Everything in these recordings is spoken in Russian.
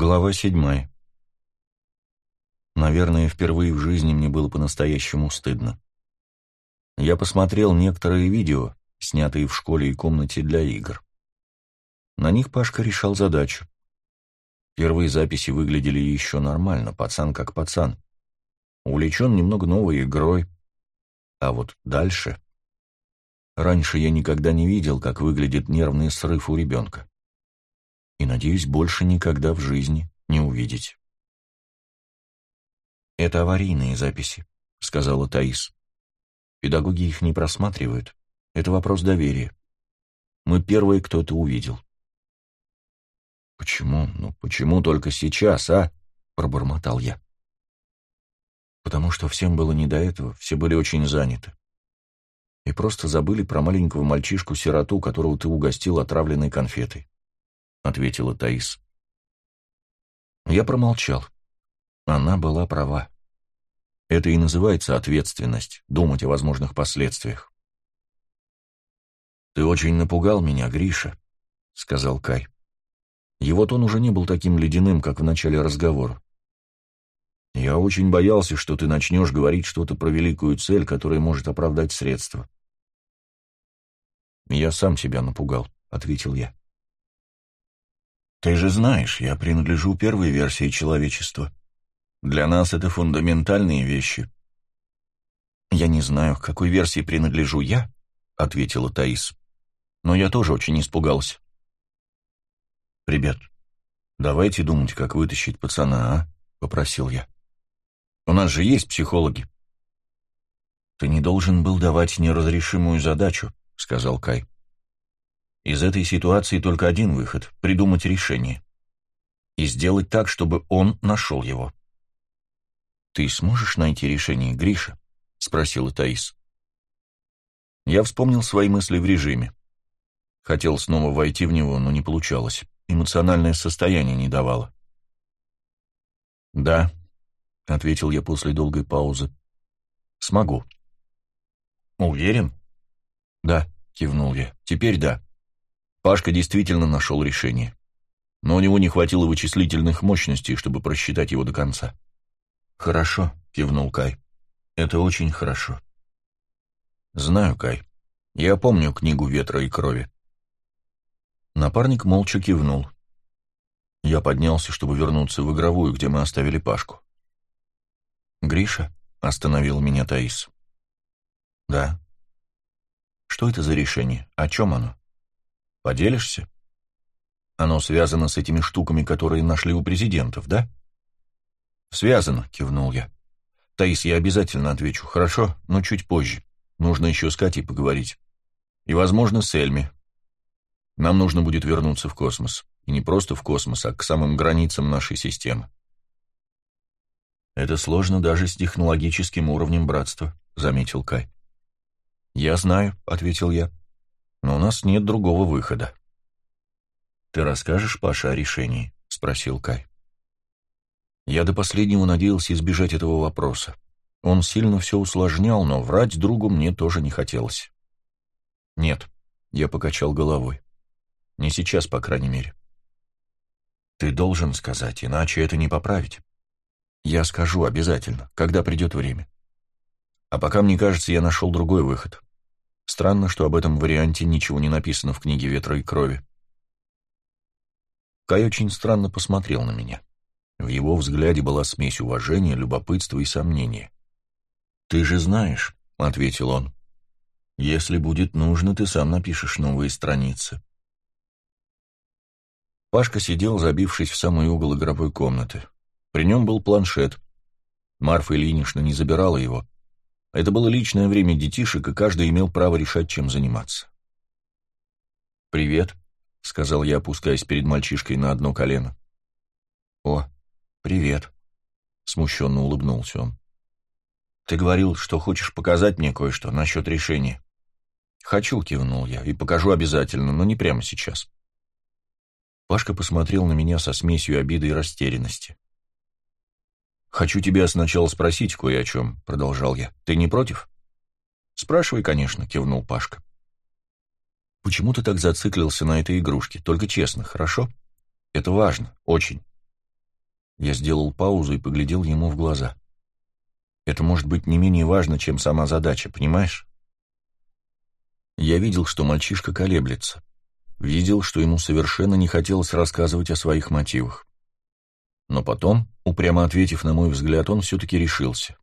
Глава седьмая. Наверное, впервые в жизни мне было по-настоящему стыдно. Я посмотрел некоторые видео, снятые в школе и комнате для игр. На них Пашка решал задачу. Первые записи выглядели еще нормально, пацан как пацан. Увлечен немного новой игрой. А вот дальше... Раньше я никогда не видел, как выглядит нервный срыв у ребенка и, надеюсь, больше никогда в жизни не увидеть. «Это аварийные записи», — сказала Таис. «Педагоги их не просматривают. Это вопрос доверия. Мы первые, кто это увидел». «Почему? Ну почему только сейчас, а?» — пробормотал я. «Потому что всем было не до этого, все были очень заняты. И просто забыли про маленького мальчишку-сироту, которого ты угостил отравленной конфетой. — ответила Таис. Я промолчал. Она была права. Это и называется ответственность, думать о возможных последствиях. «Ты очень напугал меня, Гриша», — сказал Кай. Его тон уже не был таким ледяным, как в начале разговора. «Я очень боялся, что ты начнешь говорить что-то про великую цель, которая может оправдать средства». «Я сам себя напугал», — ответил я. Ты же знаешь, я принадлежу первой версии человечества. Для нас это фундаментальные вещи. Я не знаю, к какой версии принадлежу я, ответила Таис. Но я тоже очень испугался. Ребят, давайте думать, как вытащить пацана, а? попросил я. У нас же есть психологи. Ты не должен был давать неразрешимую задачу, сказал Кай. Из этой ситуации только один выход — придумать решение. И сделать так, чтобы он нашел его. «Ты сможешь найти решение, Гриша?» — спросила Таис. Я вспомнил свои мысли в режиме. Хотел снова войти в него, но не получалось. Эмоциональное состояние не давало. «Да», — ответил я после долгой паузы. «Смогу». «Уверен?» «Да», — кивнул я. «Теперь да». Пашка действительно нашел решение. Но у него не хватило вычислительных мощностей, чтобы просчитать его до конца. «Хорошо», — кивнул Кай. «Это очень хорошо». «Знаю, Кай. Я помню книгу «Ветра и крови». Напарник молча кивнул. Я поднялся, чтобы вернуться в игровую, где мы оставили Пашку. «Гриша?» — остановил меня Таис. «Да». «Что это за решение? О чем оно?» Поделишься? Оно связано с этими штуками, которые нашли у президентов, да? Связано, кивнул я. Таис, я обязательно отвечу, хорошо, но чуть позже. Нужно еще с Катей поговорить. И, возможно, с Эльми. Нам нужно будет вернуться в космос. И не просто в космос, а к самым границам нашей системы. Это сложно даже с технологическим уровнем братства, заметил Кай. Я знаю, ответил я но у нас нет другого выхода. «Ты расскажешь, Паша, о решении?» — спросил Кай. Я до последнего надеялся избежать этого вопроса. Он сильно все усложнял, но врать другу мне тоже не хотелось. «Нет», — я покачал головой. «Не сейчас, по крайней мере». «Ты должен сказать, иначе это не поправить». «Я скажу обязательно, когда придет время». А пока, мне кажется, я нашел другой выход. Странно, что об этом варианте ничего не написано в книге «Ветра и крови». Кай очень странно посмотрел на меня. В его взгляде была смесь уважения, любопытства и сомнения. «Ты же знаешь», — ответил он, — «если будет нужно, ты сам напишешь новые страницы». Пашка сидел, забившись в самый угол игровой комнаты. При нем был планшет. Марфа Ильинична не забирала его, это было личное время детишек, и каждый имел право решать, чем заниматься. «Привет», — сказал я, опускаясь перед мальчишкой на одно колено. «О, привет», — смущенно улыбнулся он. «Ты говорил, что хочешь показать мне кое-что насчет решения». «Хочу», — кивнул я, — «и покажу обязательно, но не прямо сейчас». Пашка посмотрел на меня со смесью обиды и растерянности. «Хочу тебя сначала спросить кое о чем», — продолжал я. «Ты не против?» «Спрашивай, конечно», — кивнул Пашка. «Почему ты так зациклился на этой игрушке? Только честно, хорошо? Это важно, очень». Я сделал паузу и поглядел ему в глаза. Это может быть не менее важно, чем сама задача, понимаешь? Я видел, что мальчишка колеблется. Видел, что ему совершенно не хотелось рассказывать о своих мотивах. Но потом, упрямо ответив на мой взгляд, он все-таки решился.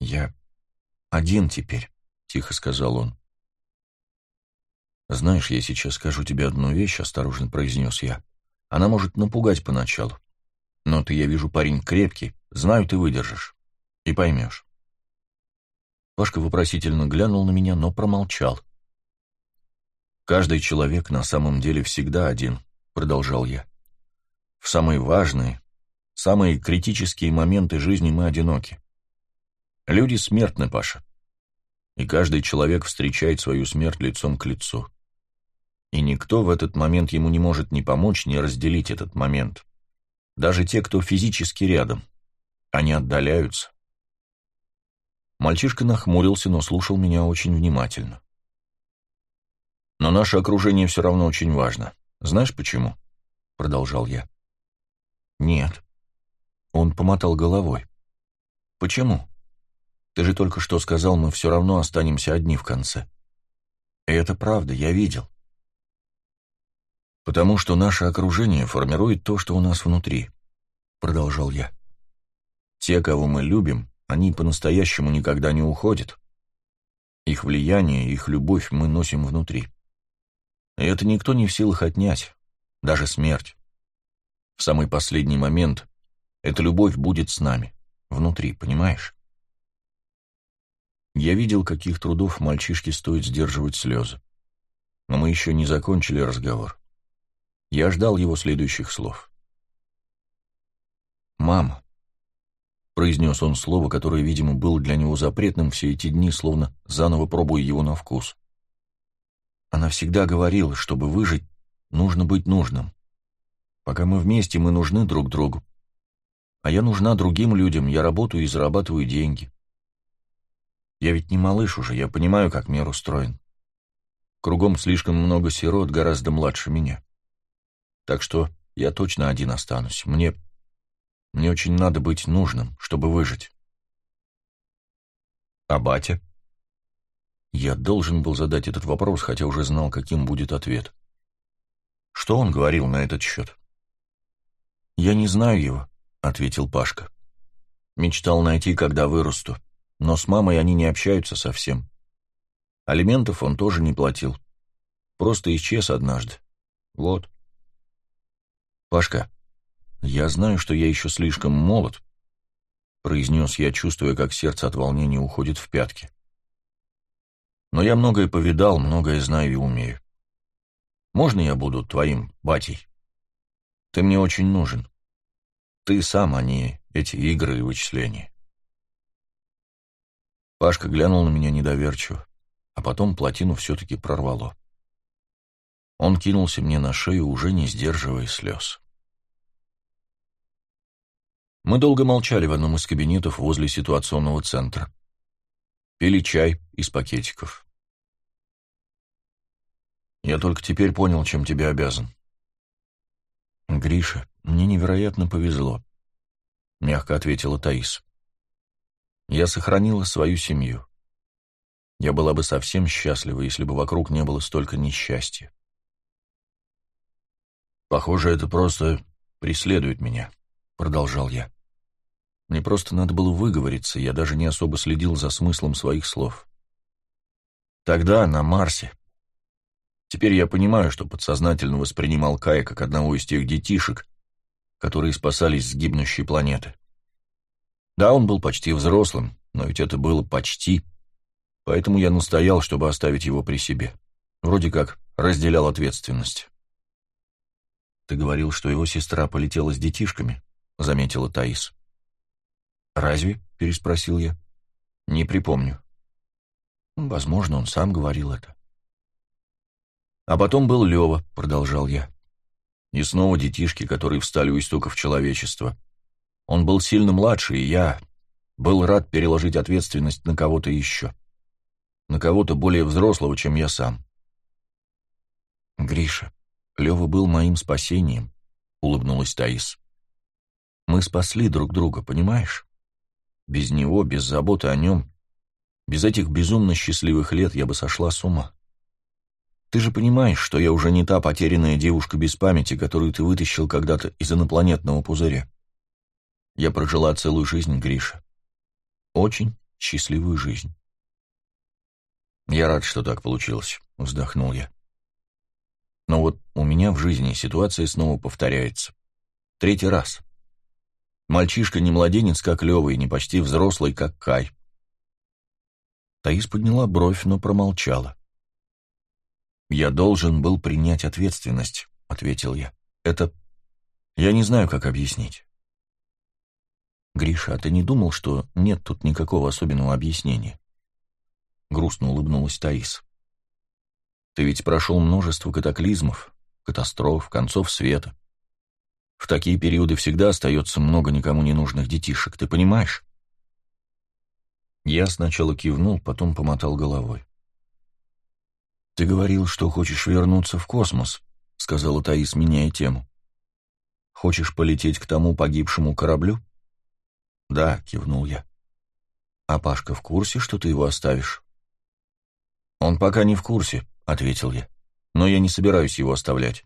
«Я один теперь», — тихо сказал он. «Знаешь, я сейчас скажу тебе одну вещь», — осторожно произнес я. «Она может напугать поначалу. Но ты, я вижу, парень крепкий, знаю, ты выдержишь. И поймешь». Пашка вопросительно глянул на меня, но промолчал. «Каждый человек на самом деле всегда один», — продолжал я. «В самые важные, самые критические моменты жизни мы одиноки. Люди смертны, Паша. И каждый человек встречает свою смерть лицом к лицу и никто в этот момент ему не может ни помочь, ни разделить этот момент. Даже те, кто физически рядом. Они отдаляются. Мальчишка нахмурился, но слушал меня очень внимательно. «Но наше окружение все равно очень важно. Знаешь почему?» — продолжал я. «Нет». Он помотал головой. «Почему? Ты же только что сказал, мы все равно останемся одни в конце». И это правда, я видел. «Потому что наше окружение формирует то, что у нас внутри», — продолжал я. «Те, кого мы любим, они по-настоящему никогда не уходят. Их влияние, их любовь мы носим внутри. И это никто не в силах отнять, даже смерть. В самый последний момент эта любовь будет с нами, внутри, понимаешь?» Я видел, каких трудов мальчишке стоит сдерживать слезы. Но мы еще не закончили разговор. Я ждал его следующих слов. «Мама», — произнес он слово, которое, видимо, было для него запретным все эти дни, словно заново пробуя его на вкус. Она всегда говорила, чтобы выжить, нужно быть нужным. Пока мы вместе, мы нужны друг другу. А я нужна другим людям, я работаю и зарабатываю деньги. Я ведь не малыш уже, я понимаю, как мир устроен. Кругом слишком много сирот, гораздо младше меня. Так что я точно один останусь. Мне... Мне очень надо быть нужным, чтобы выжить. А батя? Я должен был задать этот вопрос, хотя уже знал, каким будет ответ. Что он говорил на этот счет? «Я не знаю его», — ответил Пашка. «Мечтал найти, когда вырасту, но с мамой они не общаются совсем. Алиментов он тоже не платил. Просто исчез однажды. Вот». «Пашка, я знаю, что я еще слишком молод», — произнес я, чувствуя, как сердце от волнения уходит в пятки. «Но я многое повидал, многое знаю и умею. Можно я буду твоим батей? Ты мне очень нужен. Ты сам, а не эти игры и вычисления». Пашка глянул на меня недоверчиво, а потом плотину все-таки прорвало. Он кинулся мне на шею, уже не сдерживая слез. Мы долго молчали в одном из кабинетов возле ситуационного центра. Пили чай из пакетиков. «Я только теперь понял, чем тебе обязан». «Гриша, мне невероятно повезло», — мягко ответила Таис. «Я сохранила свою семью. Я была бы совсем счастлива, если бы вокруг не было столько несчастья. «Похоже, это просто преследует меня», — продолжал я. Мне просто надо было выговориться, я даже не особо следил за смыслом своих слов. Тогда, на Марсе. Теперь я понимаю, что подсознательно воспринимал Кая как одного из тех детишек, которые спасались с гибнущей планеты. Да, он был почти взрослым, но ведь это было почти. Поэтому я настоял, чтобы оставить его при себе. Вроде как разделял ответственность. «Ты говорил, что его сестра полетела с детишками», — заметила Таис. «Разве?» — переспросил я. «Не припомню». Возможно, он сам говорил это. А потом был Лева, продолжал я. И снова детишки, которые встали у истоков человечества. Он был сильно младше, и я был рад переложить ответственность на кого-то еще. На кого-то более взрослого, чем я сам. Гриша, Лева был моим спасением, улыбнулась Таис. Мы спасли друг друга, понимаешь? Без него, без заботы о нем, без этих безумно счастливых лет я бы сошла с ума. Ты же понимаешь, что я уже не та потерянная девушка без памяти, которую ты вытащил когда-то из инопланетного пузыря. Я прожила целую жизнь, Гриша. Очень счастливую жизнь. Я рад, что так получилось, вздохнул я. Но вот у меня в жизни ситуация снова повторяется. Третий раз. Мальчишка не младенец, как Лёва, и не почти взрослый, как Кай. Таис подняла бровь, но промолчала. «Я должен был принять ответственность», — ответил я. «Это... Я не знаю, как объяснить». «Гриша, а ты не думал, что нет тут никакого особенного объяснения?» Грустно улыбнулась Таис. «Ты ведь прошел множество катаклизмов, катастроф, концов света. В такие периоды всегда остается много никому не нужных детишек, ты понимаешь?» Я сначала кивнул, потом помотал головой. «Ты говорил, что хочешь вернуться в космос», — сказала Таис, меняя тему. «Хочешь полететь к тому погибшему кораблю?» «Да», — кивнул я. «А Пашка в курсе, что ты его оставишь?» «Он пока не в курсе», — ответил я. «Но я не собираюсь его оставлять».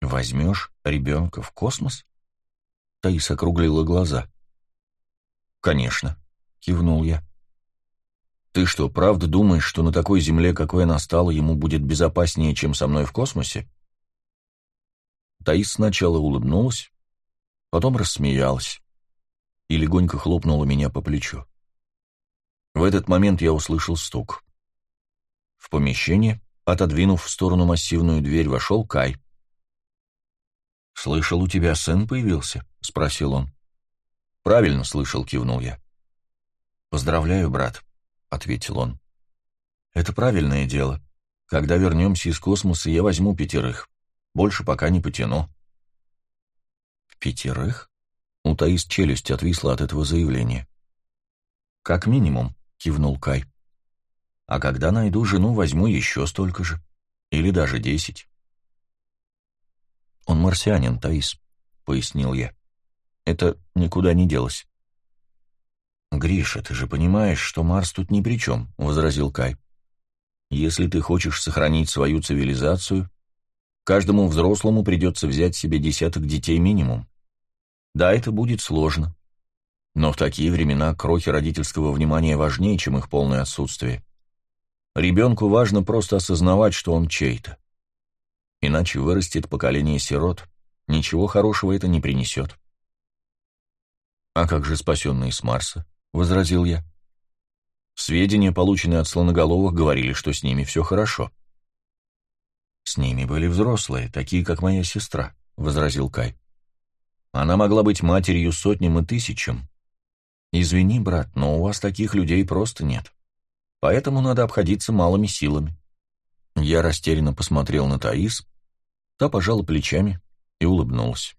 «Возьмешь ребенка в космос?» Таис округлила глаза. «Конечно», — кивнул я. «Ты что, правда думаешь, что на такой земле, какой она стала, ему будет безопаснее, чем со мной в космосе?» Таис сначала улыбнулась, потом рассмеялась и легонько хлопнула меня по плечу. В этот момент я услышал стук. В помещение, отодвинув в сторону массивную дверь, вошел Кай. «Слышал, у тебя сын появился?» — спросил он. «Правильно слышал», — кивнул я. «Поздравляю, брат», — ответил он. «Это правильное дело. Когда вернемся из космоса, я возьму пятерых. Больше пока не потяну». «Пятерых?» У Таис челюсть отвисла от этого заявления. «Как минимум», — кивнул Кай. «А когда найду жену, возьму еще столько же. Или даже десять». «Он марсианин, Таис», — пояснил я. «Это никуда не делось». «Гриша, ты же понимаешь, что Марс тут ни при чем», — возразил Кай. «Если ты хочешь сохранить свою цивилизацию, каждому взрослому придется взять себе десяток детей минимум. Да, это будет сложно. Но в такие времена крохи родительского внимания важнее, чем их полное отсутствие. Ребенку важно просто осознавать, что он чей-то. Иначе вырастет поколение сирот. Ничего хорошего это не принесет. А как же спасенные с Марса? Возразил я. Сведения, полученные от слоноголовых, говорили, что с ними все хорошо. «С ними были взрослые, такие, как моя сестра», — возразил Кай. «Она могла быть матерью сотням и тысячам. Извини, брат, но у вас таких людей просто нет. Поэтому надо обходиться малыми силами». Я растерянно посмотрел на Таис, та пожала плечами и улыбнулась.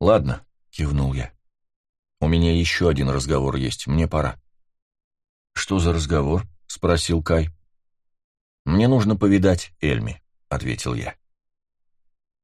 «Ладно», — кивнул я. У меня еще один разговор есть, мне пора». «Что за разговор?» — спросил Кай. «Мне нужно повидать Эльми», — ответил я.